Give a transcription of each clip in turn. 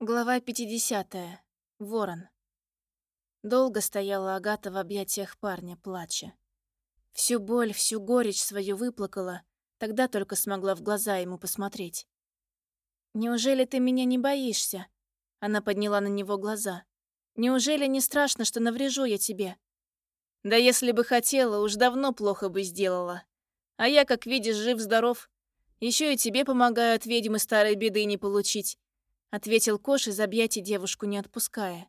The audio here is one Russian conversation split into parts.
Глава 50. Ворон. Долго стояла Агата в объятиях парня, плача. Всю боль, всю горечь свою выплакала, тогда только смогла в глаза ему посмотреть. «Неужели ты меня не боишься?» Она подняла на него глаза. «Неужели не страшно, что наврежу я тебе?» «Да если бы хотела, уж давно плохо бы сделала. А я, как видишь, жив-здоров. Еще и тебе помогаю от ведьмы старой беды не получить. — ответил Кош из объятий девушку не отпуская.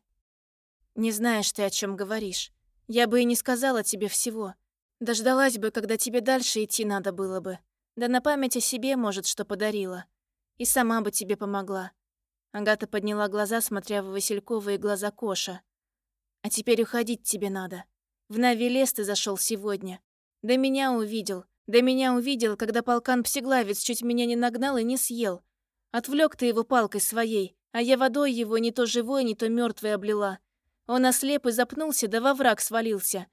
«Не знаешь ты, о чем говоришь. Я бы и не сказала тебе всего. Дождалась бы, когда тебе дальше идти надо было бы. Да на память о себе, может, что подарила. И сама бы тебе помогла». Агата подняла глаза, смотря в Васильковые глаза Коша. «А теперь уходить тебе надо. В Навилес ты зашел сегодня. Да меня увидел. Да меня увидел, когда полкан Псеглавец чуть меня не нагнал и не съел. Отвлек ты его палкой своей, а я водой его не то живой, не то мертвой облила. Он ослеп и запнулся, да во враг свалился.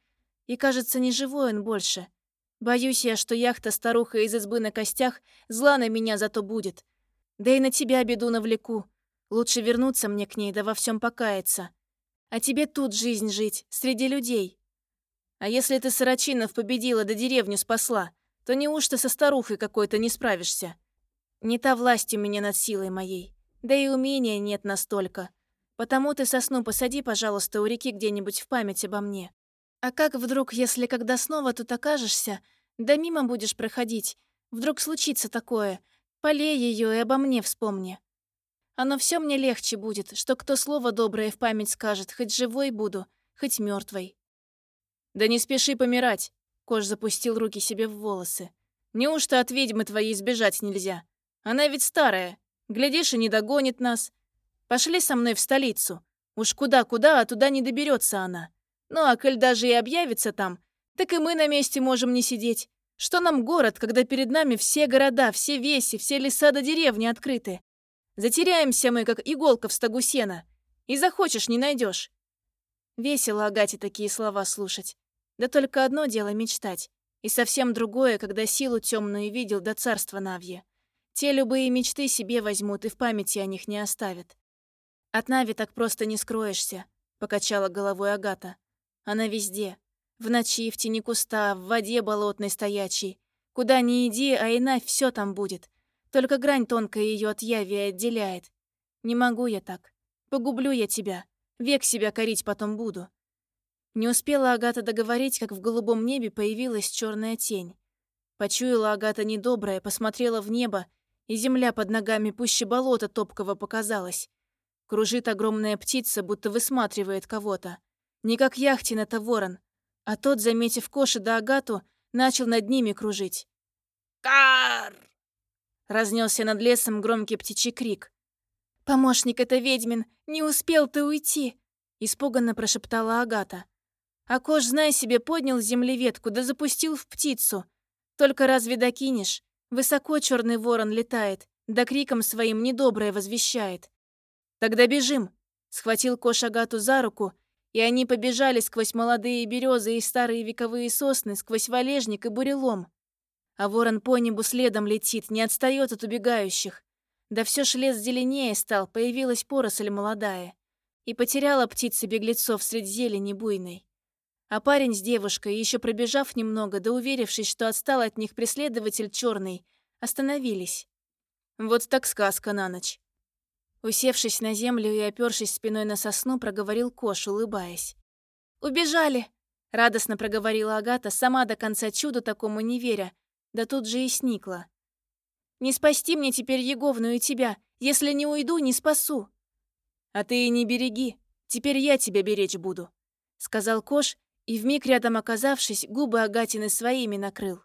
И, кажется, не живой он больше. Боюсь я, что яхта старуха из избы на костях зла на меня зато будет. Да и на тебя беду навлеку. Лучше вернуться мне к ней, да во всем покаяться. А тебе тут жизнь жить, среди людей. А если ты Сарачинов победила да деревню спасла, то неужто со старухой какой-то не справишься? Не та власть у меня над силой моей, да и умения нет настолько. Потому ты сосну посади, пожалуйста, у реки где-нибудь в память обо мне. А как вдруг, если когда снова тут окажешься, да мимо будешь проходить, вдруг случится такое, полей ее и обо мне вспомни. Оно все мне легче будет, что кто слово доброе в память скажет, хоть живой буду, хоть мертвой. Да не спеши помирать, Кош запустил руки себе в волосы. Неужто от ведьмы твоей сбежать нельзя? Она ведь старая. Глядишь, и не догонит нас. Пошли со мной в столицу. Уж куда-куда, а туда не доберется она. Ну, а коль даже и объявится там, так и мы на месте можем не сидеть. Что нам город, когда перед нами все города, все веси, все леса до деревни открыты? Затеряемся мы, как иголка в стогу сена. И захочешь, не найдешь. Весело Агате такие слова слушать. Да только одно дело мечтать, и совсем другое, когда силу темную видел до царства Навье. Те любые мечты себе возьмут и в памяти о них не оставят. От Нави так просто не скроешься, покачала головой Агата. Она везде. В ночи, в тени куста, в воде болотной стоячей. Куда ни иди, а и Навь все там будет. Только грань тонкая ее от яви отделяет. Не могу я так. Погублю я тебя. Век себя корить потом буду. Не успела Агата договорить, как в голубом небе появилась черная тень. Почуяла Агата недоброе, посмотрела в небо и земля под ногами пуще болота топкого показалась. Кружит огромная птица, будто высматривает кого-то. Не как яхтин это ворон, а тот, заметив Коши да Агату, начал над ними кружить. «Кар!» Разнесся над лесом громкий птичий крик. «Помощник это ведьмин, не успел ты уйти!» Испуганно прошептала Агата. А Кош, знай себе, поднял с земли ветку да запустил в птицу. Только разве докинешь? Высоко черный ворон летает, да криком своим недоброе возвещает. «Тогда бежим!» Схватил Кош Агату за руку, и они побежали сквозь молодые березы и старые вековые сосны, сквозь валежник и бурелом. А ворон по небу следом летит, не отстает от убегающих. Да все ж лес зеленее стал, появилась поросль молодая. И потеряла птица беглецов средь зелени буйной. А парень с девушкой, еще пробежав немного, да уверившись, что отстал от них преследователь черный, остановились. Вот так сказка на ночь. Усевшись на землю и опершись спиной на сосну, проговорил Кош, улыбаясь. «Убежали!» — радостно проговорила Агата, сама до конца чуду такому не веря, да тут же и сникла. «Не спасти мне теперь Еговну и тебя. Если не уйду, не спасу». «А ты и не береги. Теперь я тебя беречь буду», — сказал Кош и вмиг рядом оказавшись, губы Агатины своими накрыл.